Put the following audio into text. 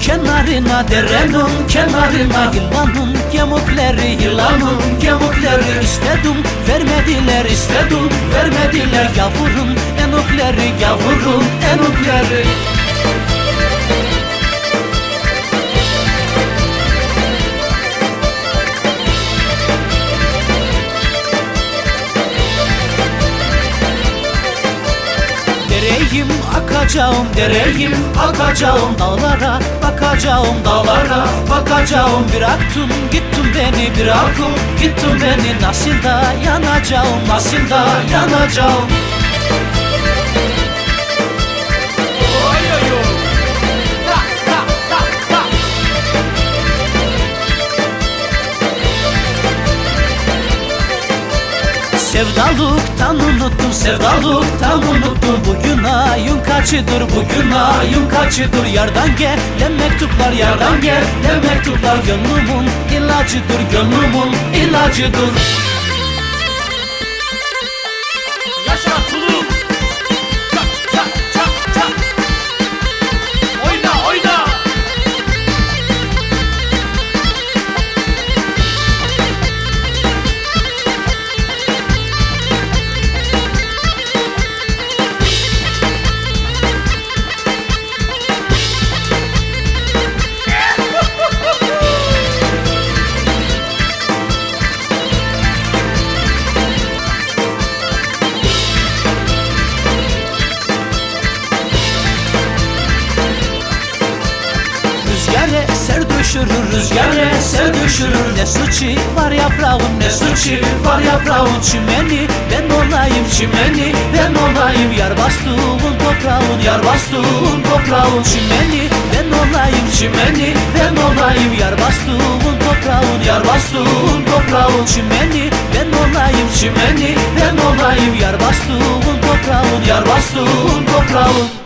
kenarına Derenin kenarına Yılanın gemukleri Yılanın gemukleri istedim vermediler istedim vermediler. Yavrum enukleri Yavrum enukleri akacağım dereyim akacağım dağlara bakacağım dağlara bakacağım. Bıraktın gittin beni bıraktın gittin beni nasıl da yanacağım nasıl da yanacağım Sevdalıktan unuttum sevdalıktan unuttum. Bugün ayın kaçıdır bugün ayın kaçıdır? Yardan gelen mektuplar yardan gelen mektuplar Gönlümün ilacıdır gönlümün ilacıdır düşürür, rüzgar eser düşürür. Ne suçu var yaprağım, ne suçu var yaprağım. Çimeni ben olayım, çimeni ben olayım. Yar bastığın toprağın, yar bastığın toprağın. Çimeni ben olayım, çimeni ben olayım. Yar bastığın toprağın, yar bastığın toprağın. Çimeni ben olayım, çimeni ben olayım. Yar bastığın toprağın, yar bastığın toprağın